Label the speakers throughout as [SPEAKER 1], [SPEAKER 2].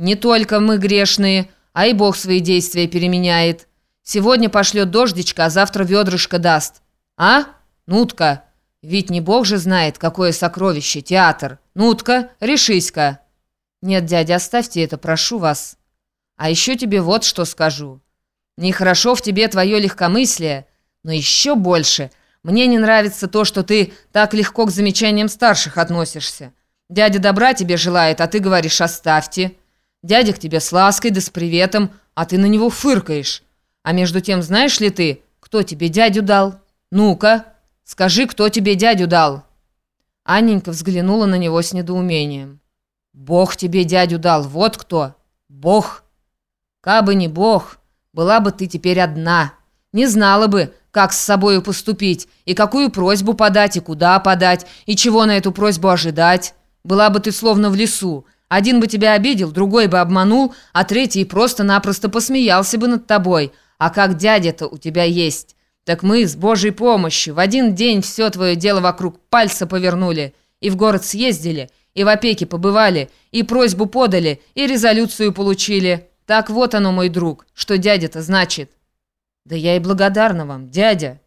[SPEAKER 1] Не только мы грешные, а и Бог свои действия переменяет. Сегодня пошлет дождичка, а завтра ведрышко даст. А? Нутка, ведь не Бог же знает, какое сокровище, театр. Нутка, решись-ка. Нет, дядя, оставьте это, прошу вас. А еще тебе вот что скажу. Нехорошо в тебе твое легкомыслие, но еще больше. Мне не нравится то, что ты так легко к замечаниям старших относишься. Дядя добра тебе желает, а ты говоришь «оставьте». Дядя к тебе с лаской да с приветом, а ты на него фыркаешь. А между тем, знаешь ли ты, кто тебе дядю дал? Ну-ка, скажи, кто тебе дядю дал?» Анненька взглянула на него с недоумением. «Бог тебе дядю дал, вот кто! Бог! Кабы не Бог, была бы ты теперь одна, не знала бы, как с собою поступить, и какую просьбу подать, и куда подать, и чего на эту просьбу ожидать. Была бы ты словно в лесу, один бы тебя обидел, другой бы обманул, а третий просто-напросто посмеялся бы над тобой. А как дядя-то у тебя есть? Так мы с Божьей помощью в один день все твое дело вокруг пальца повернули, и в город съездили, и в опеке побывали, и просьбу подали, и резолюцию получили. Так вот оно, мой друг, что дядя-то значит. Да я и благодарна вам, дядя.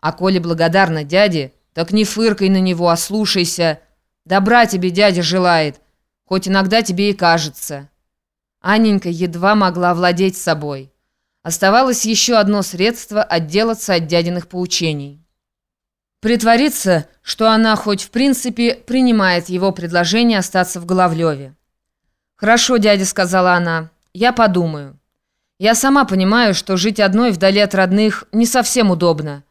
[SPEAKER 1] А коли благодарна дяде, так не фыркай на него, а слушайся. Добра тебе дядя желает, хоть иногда тебе и кажется». Анненька едва могла владеть собой. Оставалось еще одно средство отделаться от дядиных поучений. Притвориться, что она хоть в принципе принимает его предложение остаться в Головлеве. «Хорошо, дядя», — сказала она, — «я подумаю. Я сама понимаю, что жить одной вдали от родных не совсем удобно.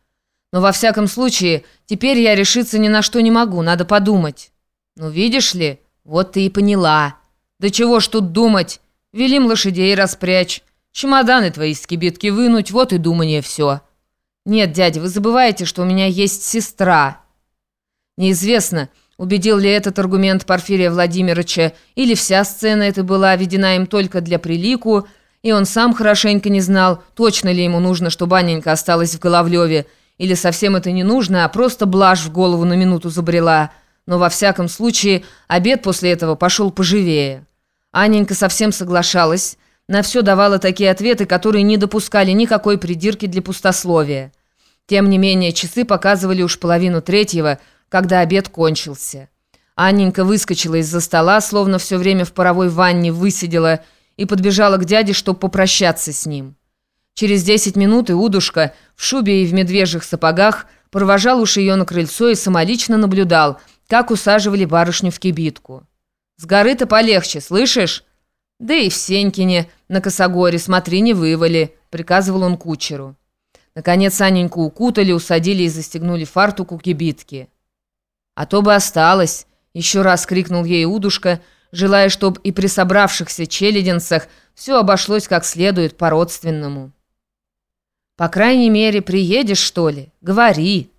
[SPEAKER 1] Но во всяком случае, теперь я решиться ни на что не могу, надо подумать». «Ну, видишь ли...» «Вот ты и поняла. Да чего ж тут думать? Велим лошадей распрячь, чемоданы твои из кибитки вынуть, вот и думание все». «Нет, дядя, вы забываете, что у меня есть сестра». Неизвестно, убедил ли этот аргумент Порфирия Владимировича, или вся сцена эта была введена им только для прилику, и он сам хорошенько не знал, точно ли ему нужно, чтобы Анненька осталась в Головлеве, или совсем это не нужно, а просто блажь в голову на минуту забрела – но во всяком случае обед после этого пошел поживее. Анненька совсем соглашалась, на все давала такие ответы, которые не допускали никакой придирки для пустословия. Тем не менее, часы показывали уж половину третьего, когда обед кончился. Анненька выскочила из-за стола, словно все время в паровой ванне высидела, и подбежала к дяде, чтобы попрощаться с ним. Через десять минут и удушка в шубе и в медвежьих сапогах провожал уж ее на крыльцо и самолично наблюдал – как усаживали барышню в кибитку. «С горы-то полегче, слышишь?» «Да и в Сенькине, на Косогоре, смотри, не вывали», — приказывал он кучеру. Наконец Аненьку укутали, усадили и застегнули фартуку кибитки. «А то бы осталось», — еще раз крикнул ей удушка, желая, чтоб и при собравшихся челядинцах все обошлось как следует по-родственному. «По крайней мере, приедешь, что ли? Говори».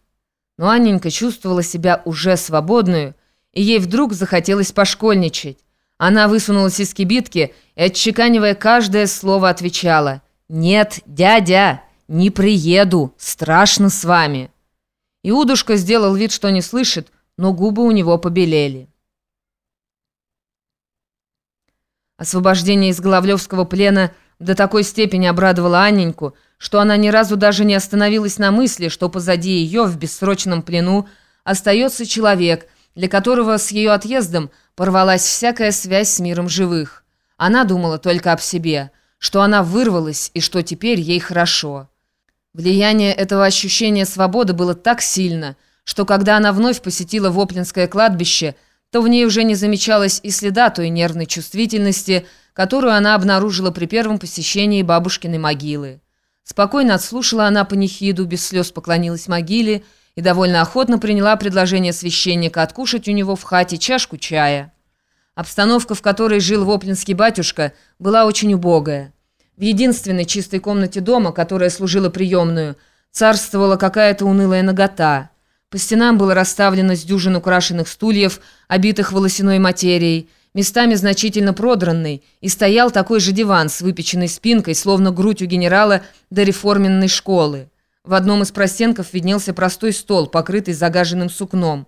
[SPEAKER 1] Но Анненька чувствовала себя уже свободную, и ей вдруг захотелось пошкольничать. Она высунулась из кибитки и, отчеканивая каждое слово, отвечала «Нет, дядя, не приеду, страшно с вами». Иудушка сделал вид, что не слышит, но губы у него побелели. Освобождение из Головлевского плена до такой степени обрадовало Анненьку, что она ни разу даже не остановилась на мысли, что позади ее в бессрочном плену остается человек, для которого с ее отъездом порвалась всякая связь с миром живых. Она думала только об себе, что она вырвалась и что теперь ей хорошо. Влияние этого ощущения свободы было так сильно, что когда она вновь посетила Воплинское кладбище, то в ней уже не замечалось и следа той нервной чувствительности, которую она обнаружила при первом посещении бабушкиной могилы. Спокойно отслушала она панихиду, без слез поклонилась могиле и довольно охотно приняла предложение священника откушать у него в хате чашку чая. Обстановка, в которой жил воплинский батюшка, была очень убогая. В единственной чистой комнате дома, которая служила приемную, царствовала какая-то унылая нагота. По стенам было расставлено с дюжин украшенных стульев, обитых волосяной материей, местами значительно продранный, и стоял такой же диван с выпеченной спинкой, словно грудь у генерала до реформенной школы. В одном из простенков виднелся простой стол, покрытый загаженным сукном.